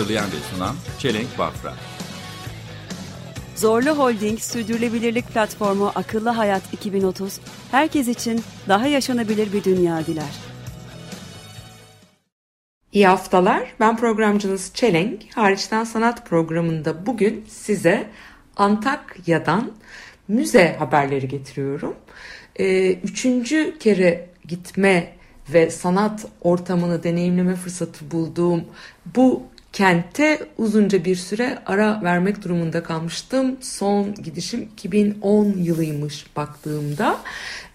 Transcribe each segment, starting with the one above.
Hazırlayan ve sunan Çelenk Bafra. Zorlu Holding Sürdürülebilirlik Platformu Akıllı Hayat 2030, herkes için daha yaşanabilir bir dünya diler. İyi haftalar. Ben programcınız Çelenk. Hariçten Sanat programında bugün size Antakya'dan müze haberleri getiriyorum. Ee, üçüncü kere gitme ve sanat ortamını deneyimleme fırsatı bulduğum bu kente uzunca bir süre ara vermek durumunda kalmıştım. Son gidişim 2010 yılıymış baktığımda.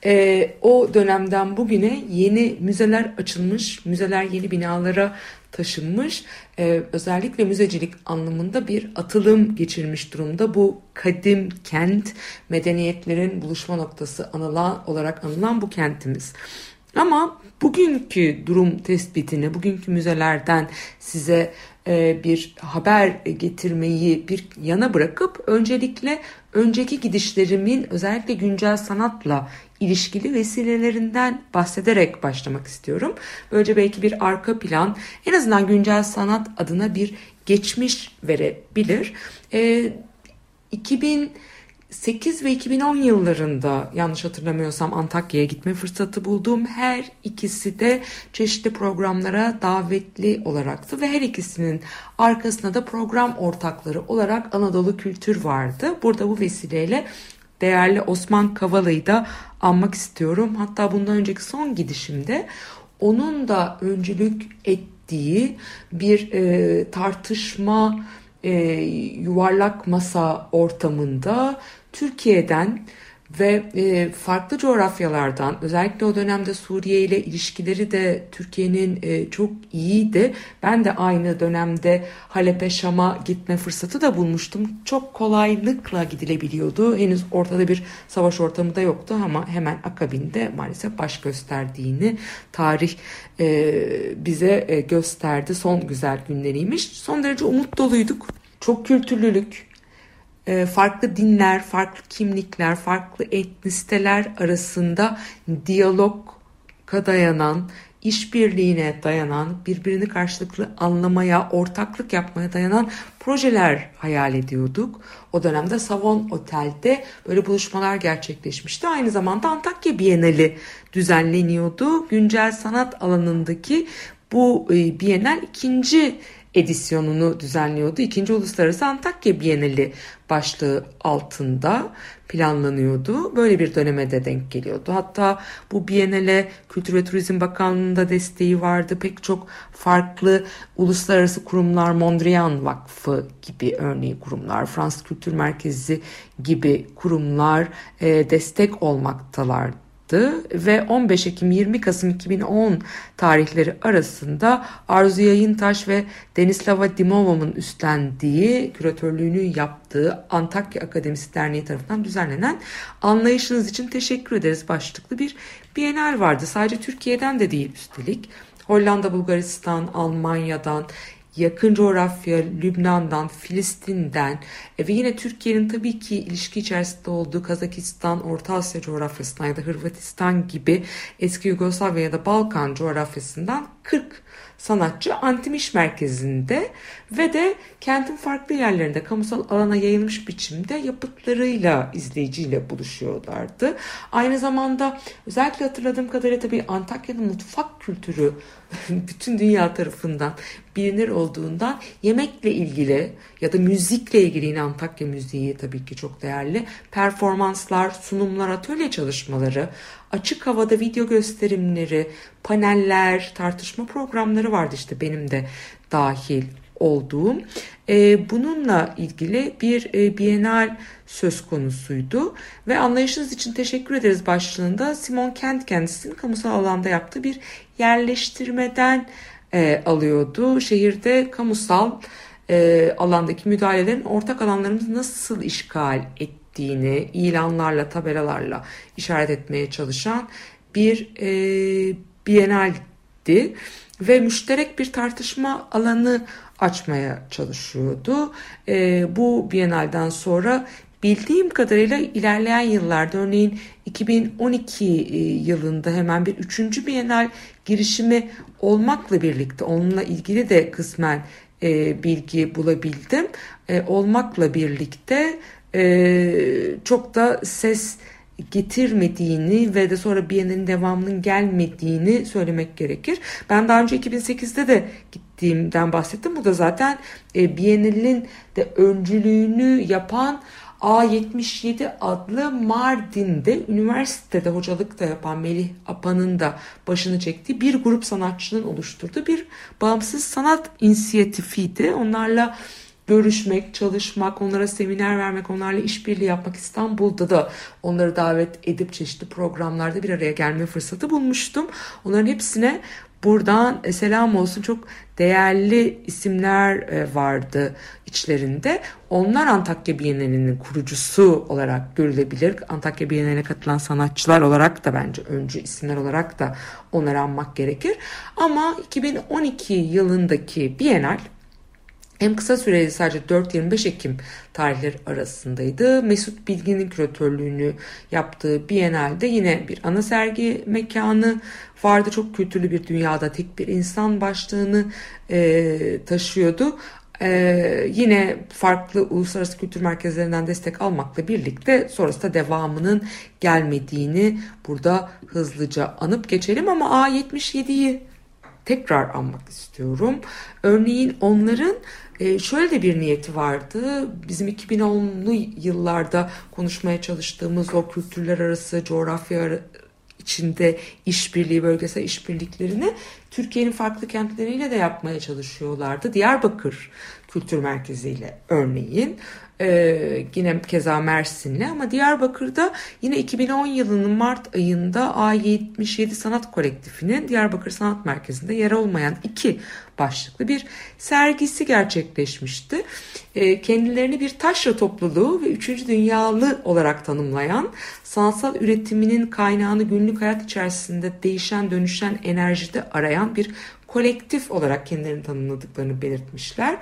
Ee, o dönemden bugüne yeni müzeler açılmış, müzeler yeni binalara taşınmış. Ee, özellikle müzecilik anlamında bir atılım geçirmiş durumda. Bu kadim kent, medeniyetlerin buluşma noktası anılan olarak anılan bu kentimiz. Ama bugünkü durum tespitini, bugünkü müzelerden size e, bir haber getirmeyi bir yana bırakıp öncelikle önceki gidişlerimin özellikle güncel sanatla ilişkili vesilelerinden bahsederek başlamak istiyorum. Böylece belki bir arka plan en azından güncel sanat adına bir geçmiş verebilir. E, 2000 8 ve 2010 yıllarında yanlış hatırlamıyorsam Antakya'ya gitme fırsatı bulduğum her ikisi de çeşitli programlara davetli olaraktı ve her ikisinin arkasında da program ortakları olarak Anadolu Kültür vardı. Burada bu vesileyle değerli Osman Kavala'yı da anmak istiyorum. Hatta bundan önceki son gidişimde onun da öncülük ettiği bir e, tartışma e, yuvarlak masa ortamında Türkiye'den ve e, farklı coğrafyalardan özellikle o dönemde Suriye ile ilişkileri de Türkiye'nin e, çok iyiydi. Ben de aynı dönemde Halep'e Şam'a gitme fırsatı da bulmuştum. Çok kolaylıkla gidilebiliyordu. Henüz ortada bir savaş ortamı da yoktu ama hemen akabinde maalesef baş gösterdiğini tarih e, bize e, gösterdi. Son güzel günleriymiş. Son derece umut doluyduk. Çok kültürlülük, farklı dinler, farklı kimlikler, farklı etnisiteler arasında diyaloga dayanan, işbirliğine dayanan, birbirini karşılıklı anlamaya, ortaklık yapmaya dayanan projeler hayal ediyorduk. O dönemde Savon Otel'de böyle buluşmalar gerçekleşmişti. Aynı zamanda Antakya Bienali düzenleniyordu. Güncel sanat alanındaki bu e, Bienal ikinci edisyonunu düzenliyordu. İkinci Uluslararası Antakya Bienali başlığı altında planlanıyordu. Böyle bir döneme de denk geliyordu. Hatta bu Bienale Kültür ve Turizm Bakanlığı'nda desteği vardı. Pek çok farklı uluslararası kurumlar, Mondrian Vakfı gibi örneği kurumlar, Fransız Kültür Merkezi gibi kurumlar e, destek olmaktalardı ve 15 Ekim 20 Kasım 2010 tarihleri arasında Arzu Yayıntaş ve Denislava Dimova'nın üstlendiği, küratörlüğünü yaptığı Antakya Akademisi Derneği tarafından düzenlenen Anlayışınız için teşekkür ederiz başlıklı bir bienal vardı. Sadece Türkiye'den de değil üstelik. Hollanda, Bulgaristan, Almanya'dan, yakın coğrafya, Lübnan'dan, Filistin'den e, ve yine Türkiye'nin tabii ki ilişki içerisinde olduğu Kazakistan, Orta Asya coğrafyasından ya da Hırvatistan gibi eski Yugoslavya ya da Balkan coğrafyasından 40 sanatçı Antimiş merkezinde ve de kentin farklı yerlerinde kamusal alana yayılmış biçimde yapıtlarıyla izleyiciyle buluşuyorlardı. Aynı zamanda özellikle hatırladığım kadarıyla tabii Antakya'nın mutfak kültürü bütün dünya tarafından bilinir olduğundan yemekle ilgili ya da müzikle ilgili yine Antakya müziği tabii ki çok değerli. Performanslar, sunumlar, atölye çalışmaları, açık havada video gösterimleri, paneller, tartışma programları vardı işte benim de dahil olduğum. E, bununla ilgili bir e, bienal söz konusuydu ve anlayışınız için teşekkür ederiz başlığında Simon Kent kendisinin kamusal alanda yaptığı bir yerleştirmeden e, alıyordu. Şehirde kamusal e, alandaki müdahalelerin ortak alanlarımızı nasıl işgal ettiğini ilanlarla, tabelalarla işaret etmeye çalışan bir e, Biennale'di ve müşterek bir tartışma alanı açmaya çalışıyordu. E, bu Biennale'den sonra bildiğim kadarıyla ilerleyen yıllarda örneğin 2012 e, yılında hemen bir üçüncü Biennale girişimi olmakla birlikte onunla ilgili de kısmen e, bilgi bulabildim. E, olmakla birlikte e, çok da ses getirmediğini ve de sonra Biennale'nin devamının gelmediğini söylemek gerekir. Ben daha önce 2008'de de gittiğimden bahsettim. Bu da zaten e, de öncülüğünü yapan A77 adlı Mardin'de üniversitede hocalık da yapan Melih Apan'ın da başını çektiği bir grup sanatçının oluşturduğu bir bağımsız sanat inisiyatifiydi. Onlarla görüşmek, çalışmak, onlara seminer vermek, onlarla işbirliği yapmak İstanbul'da da onları davet edip çeşitli programlarda bir araya gelme fırsatı bulmuştum. Onların hepsine buradan e, selam olsun çok değerli isimler e, vardı içlerinde. Onlar Antakya Bienali'nin kurucusu olarak görülebilir. Antakya Bienali'ne katılan sanatçılar olarak da bence öncü isimler olarak da onları anmak gerekir. Ama 2012 yılındaki Bienal hem kısa süreli sadece 4-25 Ekim tarihleri arasındaydı. Mesut Bilgin'in küratörlüğünü yaptığı Biennale'de yine bir ana sergi mekanı vardı. Çok kültürlü bir dünyada tek bir insan başlığını e, taşıyordu. Ee, yine farklı uluslararası kültür merkezlerinden destek almakla birlikte sonrasında devamının gelmediğini burada hızlıca anıp geçelim ama A77'yi tekrar anmak istiyorum. Örneğin onların e, şöyle de bir niyeti vardı. Bizim 2010'lu yıllarda konuşmaya çalıştığımız o kültürler arası, coğrafya içinde işbirliği, bölgesel işbirliklerini Türkiye'nin farklı kentleriyle de yapmaya çalışıyorlardı. Diyarbakır Kültür Merkezi ile örneğin. Ee, yine keza Mersin'le ama Diyarbakır'da yine 2010 yılının Mart ayında A77 Sanat Kolektifinin Diyarbakır Sanat Merkezi'nde yer olmayan iki başlıklı bir sergisi gerçekleşmişti. Ee, kendilerini bir taşra topluluğu ve üçüncü dünyalı olarak tanımlayan sanatsal üretiminin kaynağını günlük hayat içerisinde değişen dönüşen enerjide arayan bir kolektif olarak kendilerini tanımladıklarını belirtmişler.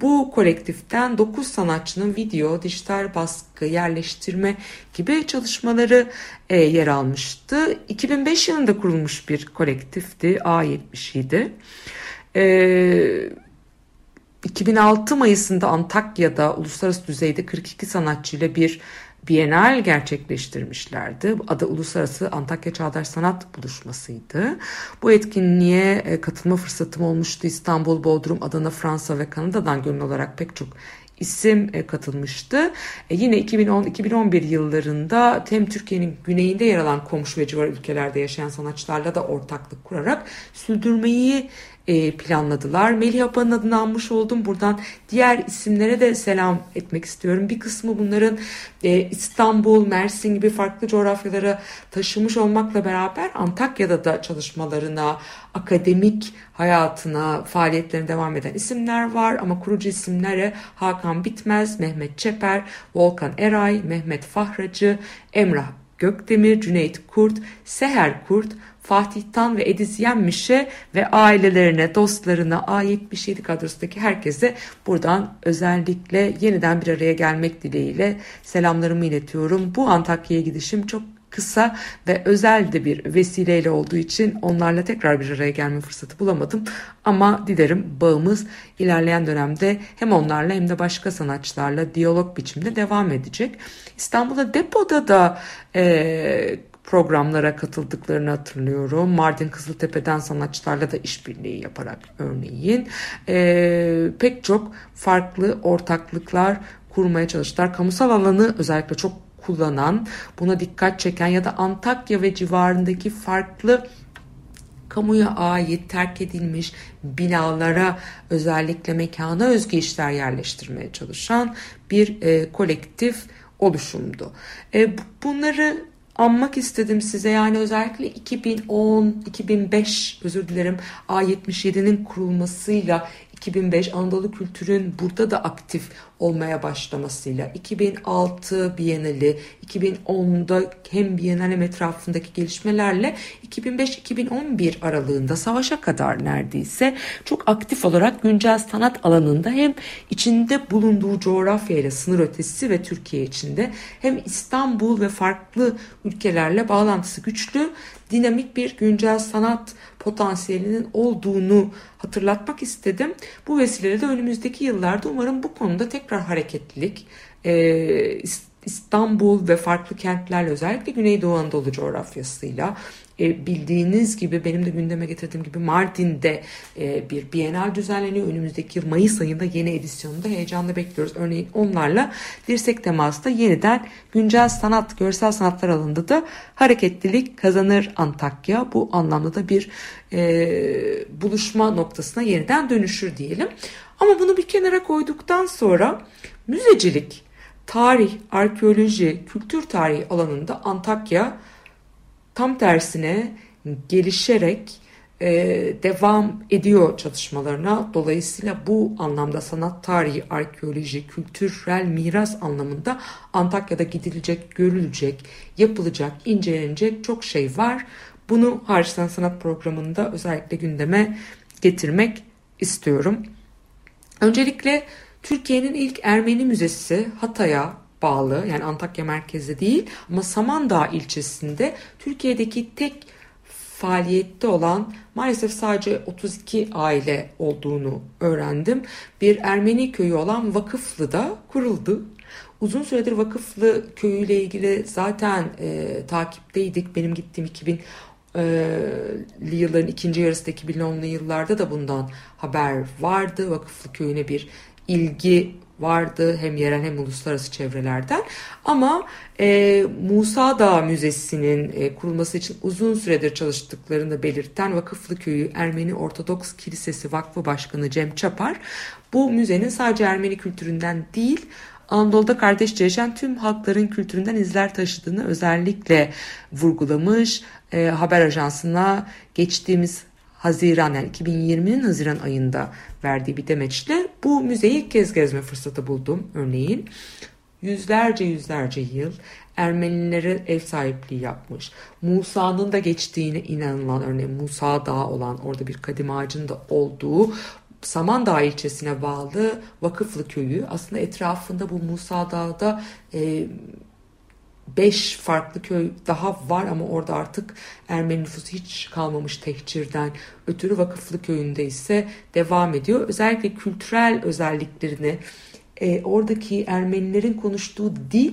Bu kolektiften 9 sanatçının video, dijital baskı, yerleştirme gibi çalışmaları e, yer almıştı. 2005 yılında kurulmuş bir kolektifti A77. E, 2006 Mayıs'ında Antakya'da uluslararası düzeyde 42 sanatçıyla bir Bienal gerçekleştirmişlerdi. Adı Uluslararası Antakya Çağdaş Sanat Buluşması'ydı. Bu etkinliğe e, katılma fırsatım olmuştu. İstanbul, Bodrum, Adana, Fransa ve Kanada'dan gönül olarak pek çok isim e, katılmıştı. E, yine 2010-2011 yıllarında hem Türkiye'nin güneyinde yer alan komşu ve civar ülkelerde yaşayan sanatçılarla da ortaklık kurarak sürdürmeyi e, planladılar. Melih Apa'nın adını almış oldum. Buradan diğer isimlere de selam etmek istiyorum. Bir kısmı bunların İstanbul, Mersin gibi farklı coğrafyalara taşımış olmakla beraber Antakya'da da çalışmalarına, akademik hayatına, faaliyetlerine devam eden isimler var. Ama kurucu isimlere Hakan Bitmez, Mehmet Çeper, Volkan Eray, Mehmet Fahracı, Emrah Gökdemir, Cüneyt Kurt, Seher Kurt, Fatih Tan ve Ediz Yenmiş'e ve ailelerine, dostlarına, A77 kadrosundaki herkese buradan özellikle yeniden bir araya gelmek dileğiyle selamlarımı iletiyorum. Bu Antakya'ya gidişim çok kısa ve özel de bir vesileyle olduğu için onlarla tekrar bir araya gelme fırsatı bulamadım. Ama dilerim bağımız ilerleyen dönemde hem onlarla hem de başka sanatçılarla diyalog biçimde devam edecek. İstanbul'da depoda da e, programlara katıldıklarını hatırlıyorum. Mardin Kızıltepe'den sanatçılarla da işbirliği yaparak örneğin e, pek çok farklı ortaklıklar kurmaya çalıştılar. Kamusal alanı özellikle çok kullanan, buna dikkat çeken ya da Antakya ve civarındaki farklı kamuya ait terk edilmiş binalara özellikle mekana özgü işler yerleştirmeye çalışan bir e, kolektif oluşumdu. E, bunları anmak istedim size. Yani özellikle 2010, 2005 özür dilerim A77'nin kurulmasıyla 2005 Anadolu kültürün burada da aktif olmaya başlamasıyla 2006 Bienali 2010'da hem Bienal hem etrafındaki gelişmelerle 2005-2011 aralığında savaşa kadar neredeyse çok aktif olarak güncel sanat alanında hem içinde bulunduğu coğrafyayla sınır ötesi ve Türkiye içinde hem İstanbul ve farklı ülkelerle bağlantısı güçlü dinamik bir güncel sanat potansiyelinin olduğunu hatırlatmak istedim. Bu vesileyle de önümüzdeki yıllarda umarım bu konuda tekrar hareketlilik, e, İstanbul ve farklı kentlerle özellikle Güneydoğu Anadolu coğrafyasıyla e, bildiğiniz gibi benim de gündeme getirdiğim gibi Mardin'de e, bir Bienal düzenleniyor. Önümüzdeki Mayıs ayında yeni edisyonunda heyecanla bekliyoruz. Örneğin onlarla dirsek temasında yeniden güncel sanat, görsel sanatlar alanında da hareketlilik kazanır Antakya. Bu anlamda da bir e, buluşma noktasına yeniden dönüşür diyelim. Ama bunu bir kenara koyduktan sonra müzecilik, tarih, arkeoloji, kültür tarihi alanında Antakya tam tersine gelişerek e, devam ediyor çalışmalarına. Dolayısıyla bu anlamda sanat tarihi, arkeoloji, kültürel miras anlamında Antakya'da gidilecek, görülecek, yapılacak, incelenecek çok şey var. Bunu Harçtan Sanat programında özellikle gündeme getirmek istiyorum. Öncelikle Türkiye'nin ilk Ermeni müzesi Hatay'a bağlı yani Antakya merkezde değil ama Samandağ ilçesinde Türkiye'deki tek faaliyette olan maalesef sadece 32 aile olduğunu öğrendim. Bir Ermeni köyü olan Vakıflı'da kuruldu. Uzun süredir Vakıflı köyüyle ilgili zaten e, takipteydik. Benim gittiğim 2000 yılların ikinci yarısı 2010'lu yıllarda da bundan haber vardı. Vakıflı köyüne bir ilgi vardı hem yerel hem uluslararası çevrelerden. Ama e, Musa Dağ Müzesi'nin e, kurulması için uzun süredir çalıştıklarını belirten Vakıflı Köyü Ermeni Ortodoks Kilisesi Vakfı Başkanı Cem Çapar bu müzenin sadece Ermeni kültüründen değil Anadolu'da kardeşçe yaşayan tüm halkların kültüründen izler taşıdığını özellikle vurgulamış. E, haber ajansına geçtiğimiz Haziran yani 2020'nin Haziran ayında verdiği bir demeçle bu müzeyi ilk kez gezme fırsatı buldum örneğin. Yüzlerce yüzlerce yıl Ermenilere ev sahipliği yapmış. Musa'nın da geçtiğine inanılan örneğin Musa Dağı olan orada bir kadim ağacın da olduğu Samandağ ilçesine bağlı Vakıflı köyü aslında etrafında bu Musa Dağı'da e, beş farklı köy daha var ama orada artık Ermeni nüfusu hiç kalmamış tehcirden ötürü Vakıflı köyünde ise devam ediyor. Özellikle kültürel özelliklerini e, oradaki Ermenilerin konuştuğu dil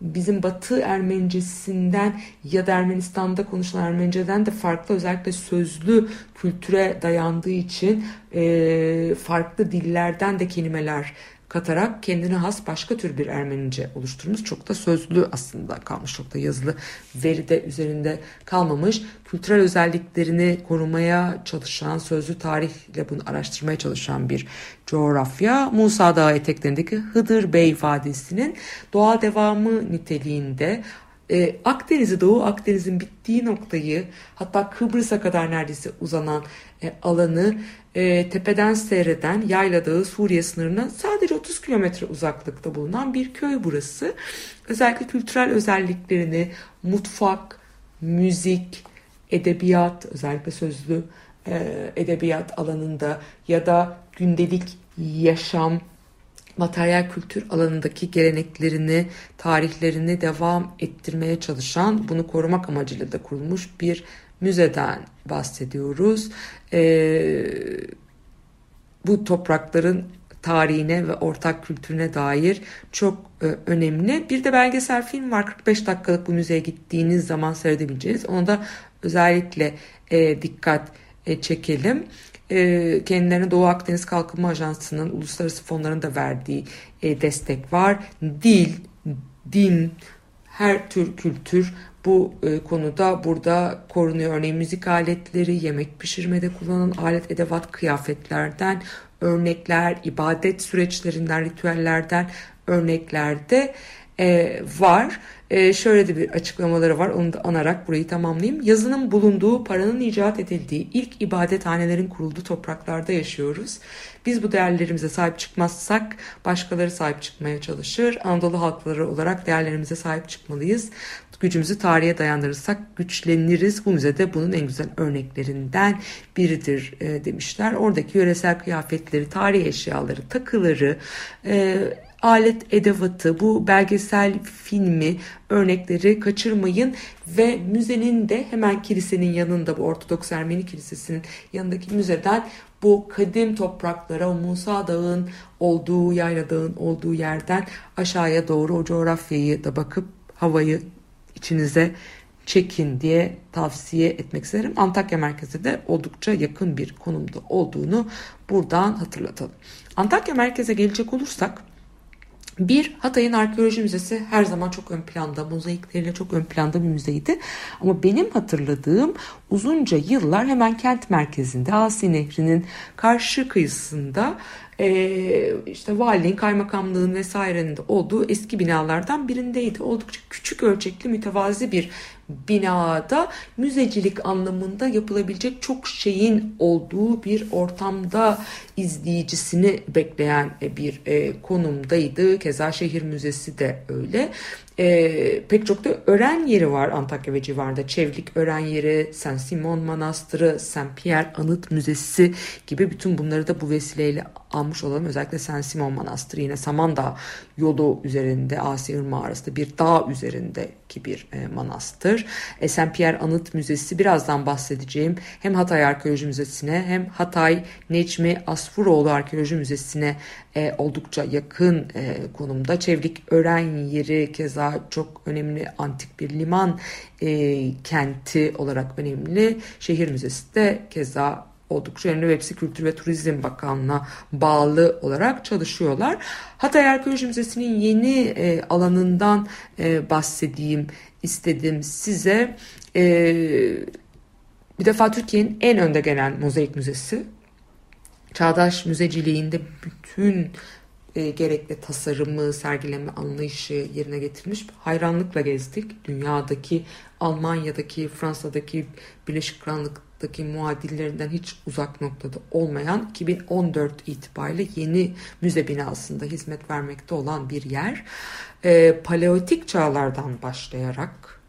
bizim Batı Ermenicesinden ya da Ermenistan'da konuşulan Ermeniceden de farklı özellikle sözlü kültüre dayandığı için e, farklı dillerden de kelimeler katarak kendine has başka tür bir Ermenice oluşturmuş. Çok da sözlü aslında kalmış. Çok da yazılı veride üzerinde kalmamış. Kültürel özelliklerini korumaya çalışan, sözlü tarihle bunu araştırmaya çalışan bir coğrafya. Musa Dağı eteklerindeki Hıdır Bey Vadisi'nin doğal devamı niteliğinde e, Akdeniz'i Doğu Akdeniz'in bittiği noktayı hatta Kıbrıs'a kadar neredeyse uzanan e, alanı e, tepeden seyreden Yayla Dağı Suriye sınırına sadece 30 kilometre uzaklıkta bulunan bir köy burası. Özellikle kültürel özelliklerini mutfak, müzik, edebiyat özellikle sözlü e, edebiyat alanında ya da gündelik yaşam materyal kültür alanındaki geleneklerini, tarihlerini devam ettirmeye çalışan, bunu korumak amacıyla da kurulmuş bir müzeden bahsediyoruz. Ee, bu toprakların tarihine ve ortak kültürüne dair çok e, önemli. Bir de belgesel film var 45 dakikalık bu müzeye gittiğiniz zaman seyredebileceğiniz. Ona da özellikle e, dikkat e, çekelim. E, kendilerine Doğu Akdeniz Kalkınma Ajansı'nın uluslararası fonların da verdiği e, destek var. Dil, din, her tür kültür bu e, konuda burada korunuyor. Örneğin müzik aletleri, yemek pişirmede kullanılan alet edevat kıyafetlerden örnekler, ibadet süreçlerinden, ritüellerden örneklerde e, var. E, şöyle de bir açıklamaları var. Onu da anarak burayı tamamlayayım. Yazının bulunduğu, paranın icat edildiği ilk ibadethanelerin kurulduğu topraklarda yaşıyoruz. Biz bu değerlerimize sahip çıkmazsak başkaları sahip çıkmaya çalışır. Anadolu halkları olarak değerlerimize sahip çıkmalıyız. Gücümüzü tarihe dayandırırsak güçleniriz. Bu müzede bunun en güzel örneklerinden biridir e, demişler. Oradaki yöresel kıyafetleri, tarih eşyaları, takıları, e, alet edevatı, bu belgesel filmi örnekleri kaçırmayın ve müzenin de hemen kilisenin yanında bu Ortodoks Ermeni Kilisesi'nin yanındaki müzeden bu kadim topraklara o Musa Dağı'nın olduğu, Yayla Dağı'nın olduğu yerden aşağıya doğru o coğrafyayı da bakıp havayı içinize çekin diye tavsiye etmek isterim. Antakya merkezi de oldukça yakın bir konumda olduğunu buradan hatırlatalım. Antakya merkeze gelecek olursak bir, Hatay'ın Arkeoloji Müzesi her zaman çok ön planda, mozaikleriyle çok ön planda bir müzeydi. Ama benim hatırladığım uzunca yıllar hemen kent merkezinde, Asi Nehri'nin karşı kıyısında e, işte valiliğin, kaymakamlığın vesairenin de olduğu eski binalardan birindeydi. Oldukça küçük ölçekli, mütevazi bir binada müzecilik anlamında yapılabilecek çok şeyin olduğu bir ortamda izleyicisini bekleyen bir e, konumdaydı. Keza şehir müzesi de öyle. E, pek çok da öğren yeri var Antakya ve civarında. Çevlik öğren yeri, Saint Simon Manastırı, Saint Pierre Anıt Müzesi gibi bütün bunları da bu vesileyle almış olalım. Özellikle Saint Simon Manastırı yine Samandağ yolu üzerinde Asi Irmağı arasında bir dağ üzerindeki bir e, manastır. E, Saint Pierre Anıt Müzesi birazdan bahsedeceğim. Hem Hatay Arkeoloji Müzesi'ne hem Hatay Necmi Asfuroğlu Arkeoloji Müzesi'ne e, oldukça yakın e, konumda. Çevlik öğren yeri keza çok önemli antik bir liman e, kenti olarak önemli. Şehir Müzesi de keza oldukça önemli ve hepsi Kültür ve Turizm Bakanlığı'na bağlı olarak çalışıyorlar. Hatay Arkeoloji Müzesi'nin yeni e, alanından e, bahsedeyim istedim size. E, bir defa Türkiye'nin en önde gelen mozaik müzesi. Çağdaş müzeciliğinde bütün e, gerekli tasarımı, sergileme anlayışı yerine getirmiş. Hayranlıkla gezdik. Dünyadaki, Almanya'daki, Fransa'daki, Birleşik Krallık'taki muadillerinden hiç uzak noktada olmayan 2014 itibariyle yeni müze binasında hizmet vermekte olan bir yer. E, paleolitik çağlardan başlayarak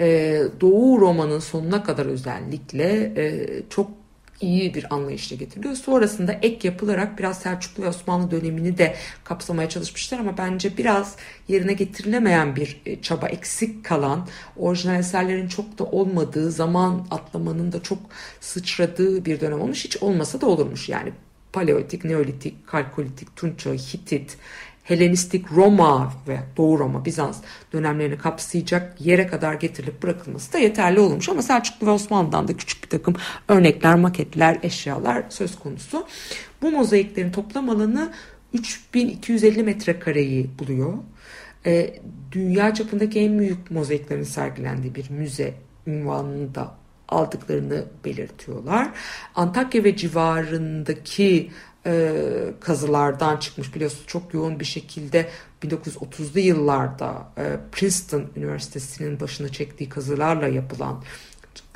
e, Doğu Roma'nın sonuna kadar özellikle e, çok iyi bir anlayışla getiriliyor. Sonrasında ek yapılarak biraz Selçuklu ve Osmanlı dönemini de kapsamaya çalışmışlar ama bence biraz yerine getirilemeyen bir e, çaba eksik kalan, orijinal eserlerin çok da olmadığı, zaman atlamanın da çok sıçradığı bir dönem olmuş. Hiç olmasa da olurmuş yani. Paleolitik, Neolitik, Kalkolitik, Tunç Hitit, Helenistik Roma ve Doğu Roma, Bizans dönemlerini kapsayacak yere kadar getirilip bırakılması da yeterli olmuş. Ama Selçuklu ve Osmanlı'dan da küçük bir takım örnekler, maketler, eşyalar söz konusu. Bu mozaiklerin toplam alanı 3250 metrekareyi buluyor. E, dünya çapındaki en büyük mozaiklerin sergilendiği bir müze ünvanını da aldıklarını belirtiyorlar. Antakya ve civarındaki e, kazılardan çıkmış biliyorsunuz çok yoğun bir şekilde 1930'lu yıllarda e, Princeton Üniversitesi'nin başına çektiği kazılarla yapılan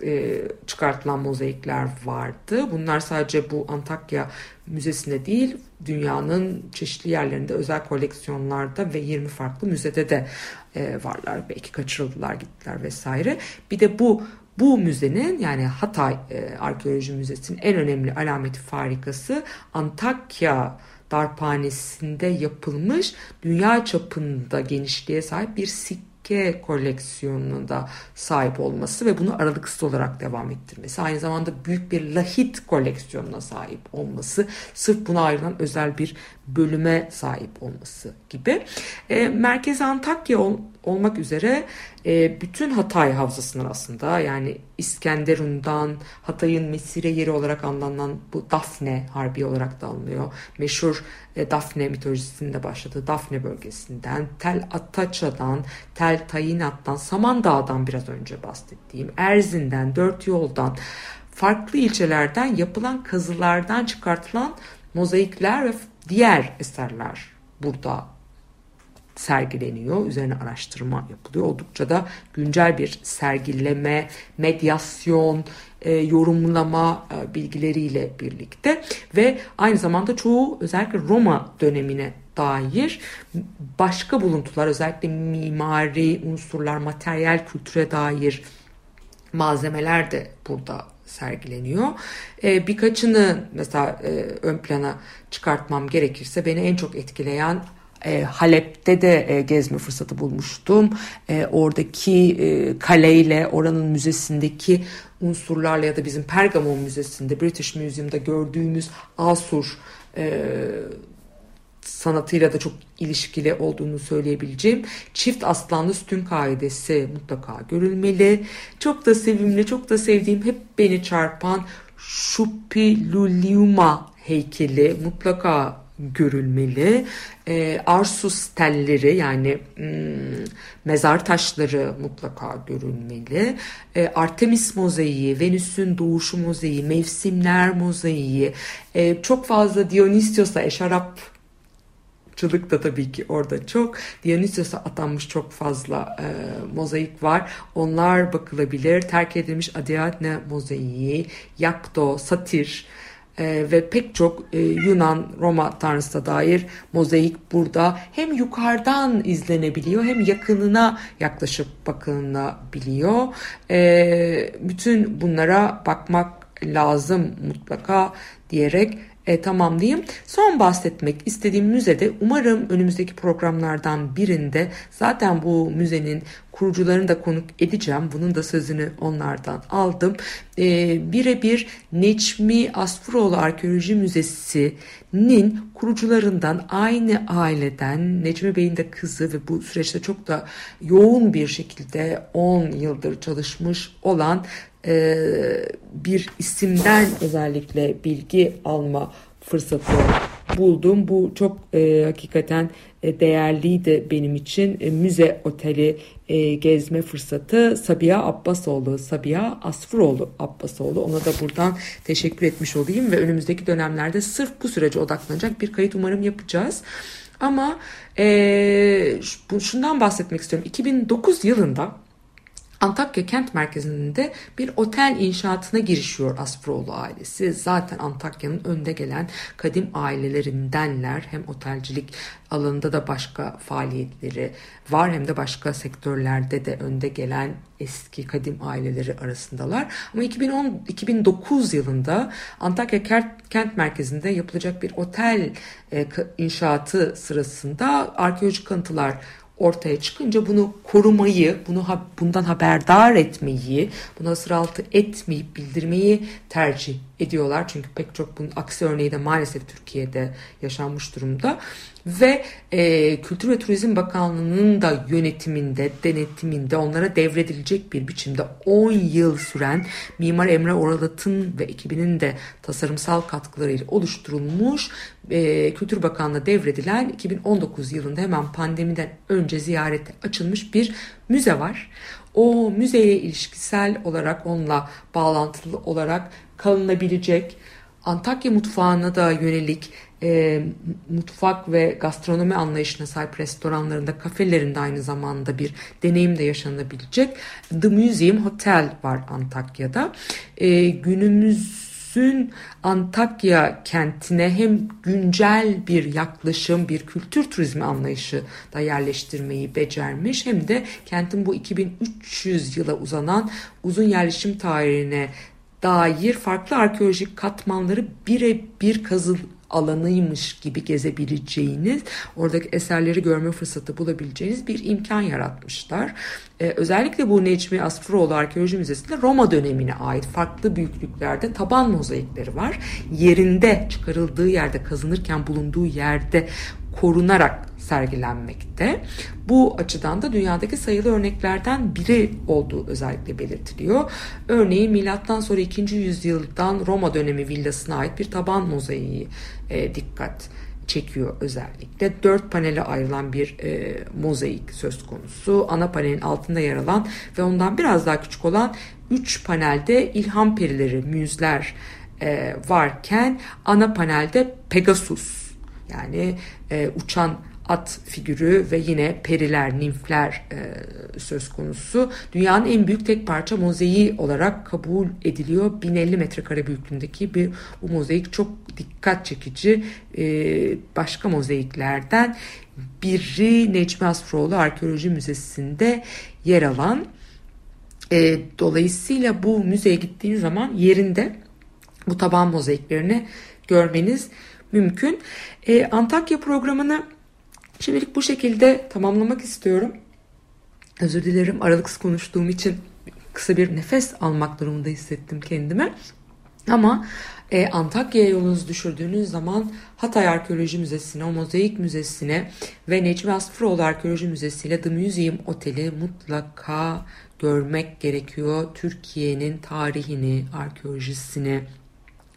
e, çıkartılan mozaikler vardı. Bunlar sadece bu Antakya Müzesi'nde değil, dünyanın çeşitli yerlerinde özel koleksiyonlarda ve 20 farklı müzede de e, varlar. Belki kaçırıldılar, gittiler vesaire. Bir de bu bu müzenin yani Hatay e, Arkeoloji Müzesi'nin en önemli alameti farikası Antakya darphanesinde yapılmış dünya çapında genişliğe sahip bir sikke koleksiyonuna da sahip olması ve bunu aralıksız olarak devam ettirmesi. Aynı zamanda büyük bir lahit koleksiyonuna sahip olması, sırf buna ayrılan özel bir bölüme sahip olması gibi. E, Merkez Antakya olmak üzere e, bütün Hatay havzasının aslında yani İskenderun'dan Hatay'ın mesire yeri olarak anlanan bu Dafne Harbi olarak da alınıyor. Meşhur e, Dafne mitolojisinde başladığı Dafne bölgesinden, Tel Ataça'dan, Tel Tayinat'tan, Samandağ'dan biraz önce bahsettiğim, Erzin'den, Dört Yol'dan, farklı ilçelerden yapılan kazılardan çıkartılan mozaikler ve diğer eserler burada sergileniyor. Üzerine araştırma yapılıyor. Oldukça da güncel bir sergileme, medyasyon, e, yorumlama e, bilgileriyle birlikte ve aynı zamanda çoğu özellikle Roma dönemine dair başka buluntular özellikle mimari unsurlar, materyal kültüre dair malzemeler de burada sergileniyor. E, birkaçını mesela e, ön plana çıkartmam gerekirse beni en çok etkileyen e, Halep'te de e, gezme fırsatı bulmuştum. E, oradaki e, kaleyle, oranın müzesindeki unsurlarla ya da bizim Pergamon Müzesi'nde, British Museum'da gördüğümüz Asur e, sanatıyla da çok ilişkili olduğunu söyleyebileceğim çift aslanlı sütun kaidesi mutlaka görülmeli. Çok da sevimli, çok da sevdiğim, hep beni çarpan Şupiluliuma heykeli mutlaka görülmeli. E, Arsus telleri yani hmm, mezar taşları mutlaka görülmeli. E, Artemis mozaiği, Venüs'ün doğuşu mozaiği, mevsimler mozaiği, e, çok fazla Dionysos'a eşarap Çılık da tabii ki orada çok. Dionysos'a atanmış çok fazla e, mozaik var. Onlar bakılabilir. Terk edilmiş Ariadne mozaiği, Yakto, Satir e, ve pek çok e, Yunan Roma tanrısına dair mozaik burada hem yukarıdan izlenebiliyor hem yakınına yaklaşıp bakılabiliyor. E, bütün bunlara bakmak lazım mutlaka diyerek e, tamamlayayım. Son bahsetmek istediğim müzede umarım önümüzdeki programlardan birinde zaten bu müzenin kurucularını da konuk edeceğim. Bunun da sözünü onlardan aldım. E, Birebir Neçmi Asfuroğlu Arkeoloji Müzesi'nin kurucularından aynı aileden Necmi Bey'in de kızı ve bu süreçte çok da yoğun bir şekilde 10 yıldır çalışmış olan bir isimden özellikle bilgi alma fırsatı buldum. Bu çok e, hakikaten e, değerliydi benim için. E, müze oteli e, gezme fırsatı Sabiha Abbasoğlu, Sabiha Asfuroğlu Abbasoğlu. Ona da buradan teşekkür etmiş olayım ve önümüzdeki dönemlerde sırf bu sürece odaklanacak bir kayıt umarım yapacağız. Ama e, şundan bahsetmek istiyorum. 2009 yılında Antakya kent merkezinde bir otel inşaatına girişiyor Asproğlu ailesi. Zaten Antakya'nın önde gelen kadim ailelerindenler. Hem otelcilik alanında da başka faaliyetleri var hem de başka sektörlerde de önde gelen eski kadim aileleri arasındalar. Ama 2010 2009 yılında Antakya kent merkezinde yapılacak bir otel e, inşaatı sırasında arkeolojik kanıtlar ortaya çıkınca bunu korumayı, bunu bundan haberdar etmeyi, buna sıraltı etmeyip bildirmeyi tercih ediyorlar. Çünkü pek çok bunun aksi örneği de maalesef Türkiye'de yaşanmış durumda. Ve e, Kültür ve Turizm Bakanlığı'nın da yönetiminde, denetiminde onlara devredilecek bir biçimde 10 yıl süren Mimar Emre Oralat'ın ve ekibinin de tasarımsal katkılarıyla oluşturulmuş e, Kültür Bakanlığı devredilen 2019 yılında hemen pandemiden önce ziyarete açılmış bir müze var. O müzeye ilişkisel olarak onunla bağlantılı olarak kalınabilecek Antakya mutfağına da yönelik e, mutfak ve gastronomi anlayışına sahip restoranlarında, kafelerinde aynı zamanda bir deneyim de yaşanabilecek The Museum Hotel var Antakya'da. E, günümüz Sün Antakya kentine hem güncel bir yaklaşım, bir kültür turizmi anlayışı da yerleştirmeyi becermiş hem de kentin bu 2300 yıla uzanan uzun yerleşim tarihine dair farklı arkeolojik katmanları birebir kazıl alanıymış gibi gezebileceğiniz, oradaki eserleri görme fırsatı bulabileceğiniz bir imkan yaratmışlar. Ee, özellikle bu Necmi Asfuroğlu Arkeoloji Müzesi'nde Roma dönemine ait farklı büyüklüklerde taban mozaikleri var. Yerinde çıkarıldığı yerde kazınırken bulunduğu yerde korunarak sergilenmekte. Bu açıdan da dünyadaki sayılı örneklerden biri olduğu özellikle belirtiliyor. Örneğin milattan sonra 2. yüzyıldan Roma dönemi villasına ait bir taban mozaiği e, dikkat çekiyor özellikle. Dört panele ayrılan bir e, mozaik söz konusu. Ana panelin altında yer alan ve ondan biraz daha küçük olan üç panelde ilham perileri, müzler e, varken ana panelde Pegasus yani e, uçan at figürü ve yine periler, nimfler e, söz konusu. Dünyanın en büyük tek parça mozaiği olarak kabul ediliyor. 1050 metrekare büyüklüğündeki bir bu mozaik çok dikkat çekici. E, başka mozaiklerden biri Necmi Asfroğlu Arkeoloji Müzesi'nde yer alan. E, dolayısıyla bu müzeye gittiğiniz zaman yerinde bu taban mozaiklerini görmeniz mümkün. E, Antakya programını şimdilik bu şekilde tamamlamak istiyorum. Özür dilerim aralıksız konuştuğum için kısa bir nefes almak durumunda hissettim kendimi. Ama e, Antakya'ya yolunuzu düşürdüğünüz zaman Hatay Arkeoloji Müzesi'ne, o Mozaik Müzesi'ne ve Necmi Asfıroğlu Arkeoloji Müzesi ile The Museum Oteli mutlaka görmek gerekiyor. Türkiye'nin tarihini, arkeolojisini,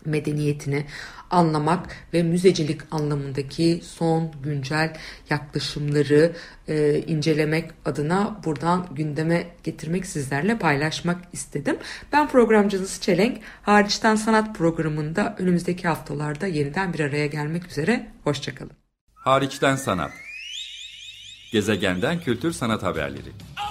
medeniyetini anlamak ve müzecilik anlamındaki son güncel yaklaşımları e, incelemek adına buradan gündeme getirmek sizlerle paylaşmak istedim. Ben programcınız Çelenk. Hariçten Sanat programında önümüzdeki haftalarda yeniden bir araya gelmek üzere. Hoşçakalın. Hariçten sanat. Gezegenden kültür sanat haberleri. Okay,